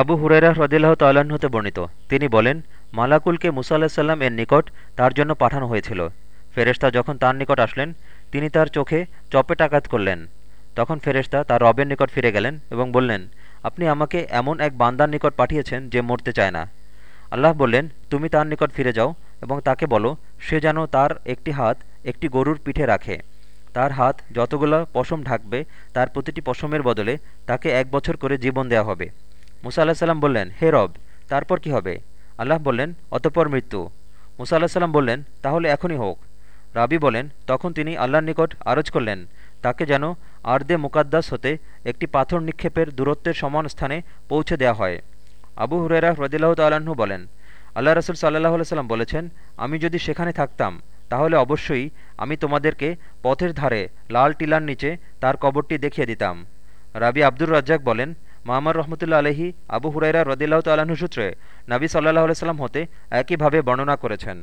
আবু হুরেরা হ্রদিল্লাহ তাল্লাহ্ন হতে বর্ণিত। তিনি বলেন, মালাকুলকে মুসা আল্লাহ সাল্লাম এর নিকট তার জন্য পাঠানো হয়েছিল। ফেরেশতা যখন তার নিকট আসলেন, তিনি তার চোখে চপেট আঘাত করলেন। তখন ফেরেশতা তার রবের নিকট ফিরে গেলেন এবং বললেন, আপনি আমাকে এমন এক বান্দার নিকট পাঠিয়েছেন যে মরতে চায় না। আল্লাহ বললেন, তুমি তার নিকট ফিরে যাও এবং তাকে বলো, সে যেন তার একটি হাত একটি গরুর পিঠে রাখে। তার হাত যতগুলো পশম ঢাকবে, তার প্রতিটি পশমের বদলে তাকে এক বছর করে জীবন দেওয়া হবে। মুসা আল্লাহ সাল্লাম বললেন, হে রব, তারপর কি হবে? আল্লাহ বললেন, অতপর মৃত্যু। মুসা আল্লাহ সাল্লাম বললেন, তাহলে এখনই হোক। রাবি বলেন, তখন তিনি আল্লাহর নিকট আরজ করলেন, তাকে যেন আর্দে মুকাদ্দাস হতে একটি পাথর নিক্ষেপের দূরত্বের সমান স্থানে পৌঁছে দেওয়া হয়। আবু হুরেরা হ্রদিল্লাহ তাল্লাহ্ন বলেন, আল্লাহ রসুল সাল্লাহ সাল্লাম বলেছেন, আমি যদি সেখানে থাকতাম, তাহলে অবশ্যই আমি তোমাদেরকে পথের ধারে লাল টিলার নিচে তার কবরটি দেখিয়ে দিতাম। রাবি আব্দুর রাজ্জাক বলেন মামার রহমতুল্লা আলহি আবু হুরাইরা রদিল্লাহ তাল্লাহ্ন সূত্রে নাবী সাল্লাহ আলাইসাল্লাম হতে একইভাবে বর্ণনা করেছেন।